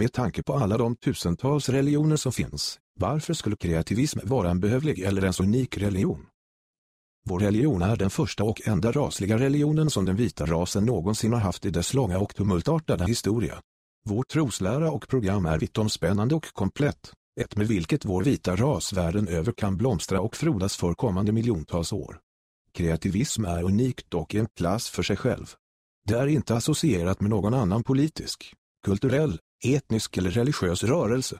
Med tanke på alla de tusentals religioner som finns, varför skulle kreativism vara en behövlig eller en unik religion? Vår religion är den första och enda rasliga religionen som den vita rasen någonsin har haft i dess långa och tumultartade historia. Vår troslära och program är vittomspännande och komplett, ett med vilket vår vita ras världen över kan blomstra och frodas för kommande miljontals år. Kreativism är unikt och en klass för sig själv. Det är inte associerat med någon annan politisk, kulturell, etnisk eller religiös rörelse.